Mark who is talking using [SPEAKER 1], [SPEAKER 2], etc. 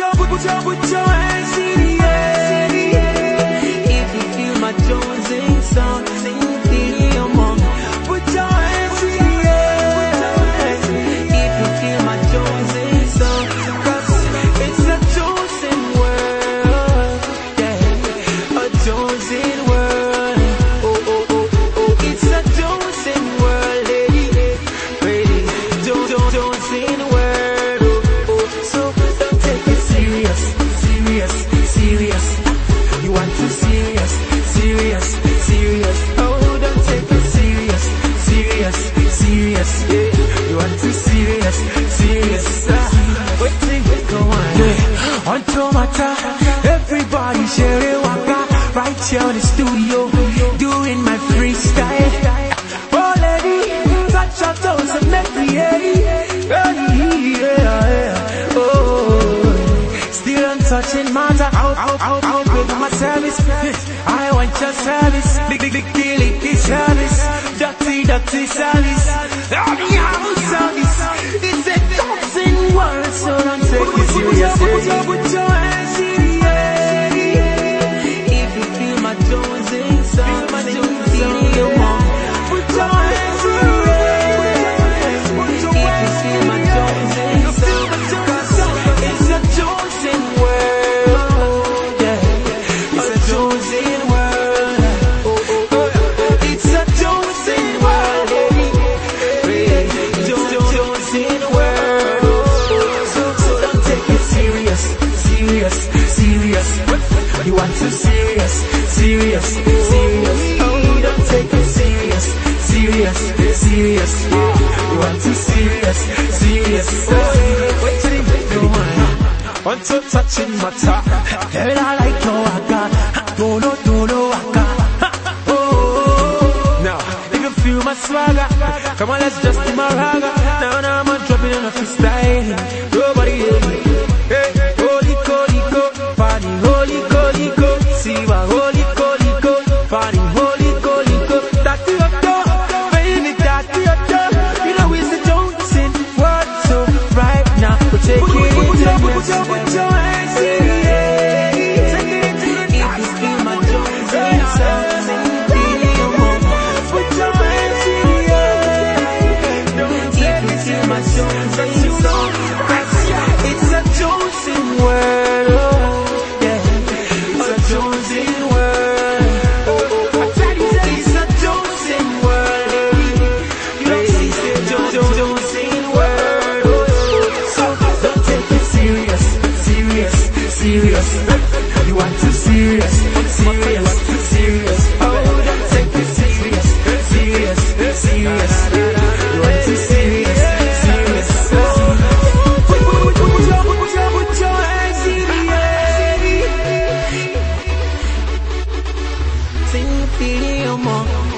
[SPEAKER 1] your, put your, put your hands in the air. If you feel my sing the among. Put your hands in the air. If you feel my it's a world, yeah, a world. Serious. You want to serious, serious, serious. Oh, don't take it serious, serious, serious. Yeah, you want to serious, serious. Ah, wait till we go on. Yeah, on Tomata, everybody share it waka. Right here in the studio, doing my freestyle. Oh, lady, touch your toes and make me yeah, yeah, yeah. Oh, still untouching matter. Out, out with my service. I want your service. Big, big, big, licky service. Dirty, dirty service. Oh, the house service. It's a thousand words, so don't take it serious. Serious, serious. You want to serious, serious, serious. Oh, don't take it serious, serious, serious. You want to serious, serious. Oh, wait till you go on. Want to touching my top. Girl, I like your waka. Dolo, dolo, waka. Oh, now, you can feel my swagger. Come on, let's just do my raga. sin ti, amor.